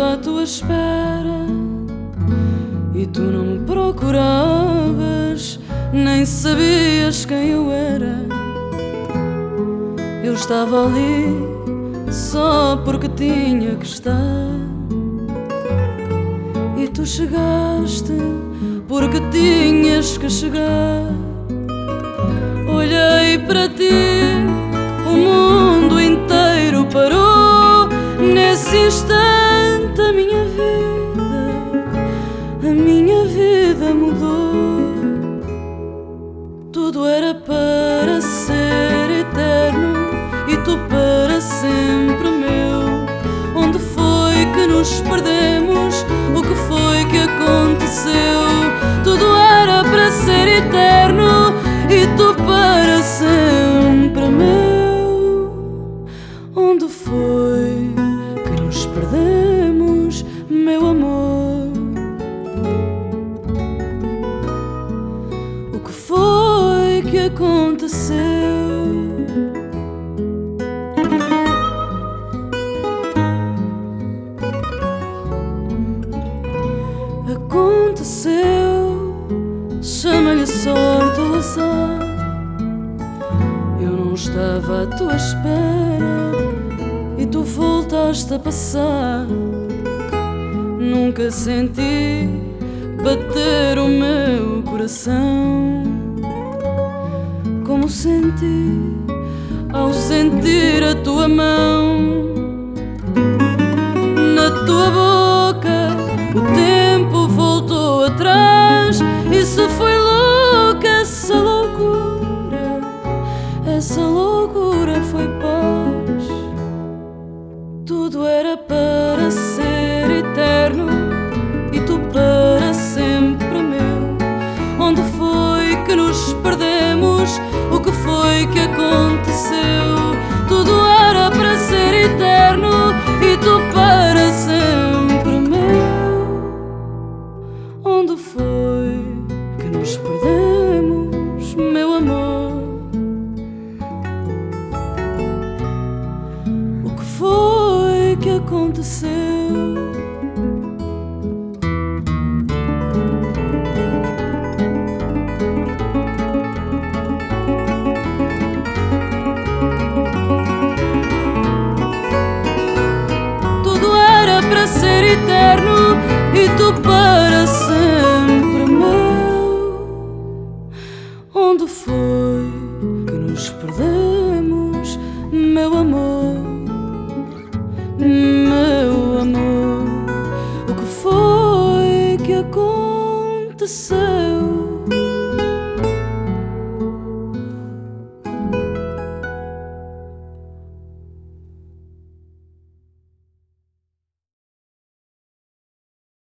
à tua espera e tu não me procuravas, nem sabias quem eu era. Eu estava ali só porque tinha que estar. E tu chegaste porque tinhas que chegar. Olhei para ti, o mundo inteiro parou nesse instante. Minha vida mudou. Tudo era para ser eterno e tu para sempre meu. Onde foi que nos perdemos? O que foi que aconteceu? Tudo era para ser eterno e tu para sempre meu. Onde foi que nos perdemos, meu amor? Que aconteceu? Aconteceu, chama-lhe sorte ou azar. Eu não estava à tua espera e tu voltaste a passar. Nunca senti bater o meu coração senti ao sentir a tua mão na tua boca. O tempo voltou atrás. Isso foi louco, essa loucura. Essa loucura foi paz. Tudo era para foi que aconteceu? Tudo era para ser eterno e tu para sempre meu. Onde foi que nos perdemos, meu amor? O que foi que aconteceu? Eterno e tu para sempre meu. Onde foi que nos perdemos, meu amor? Meu amor, o que foi que aconteceu?